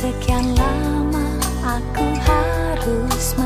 sekian lama aku harus